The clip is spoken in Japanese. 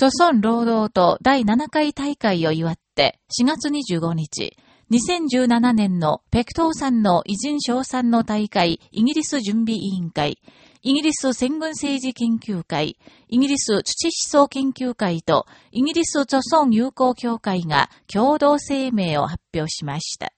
著村労働党第7回大会を祝って4月25日、2017年のペクトーさんの偉人賞賛の大会イギリス準備委員会、イギリス戦軍政治研究会、イギリス土思想研究会とイギリス著村友好協会が共同声明を発表しました。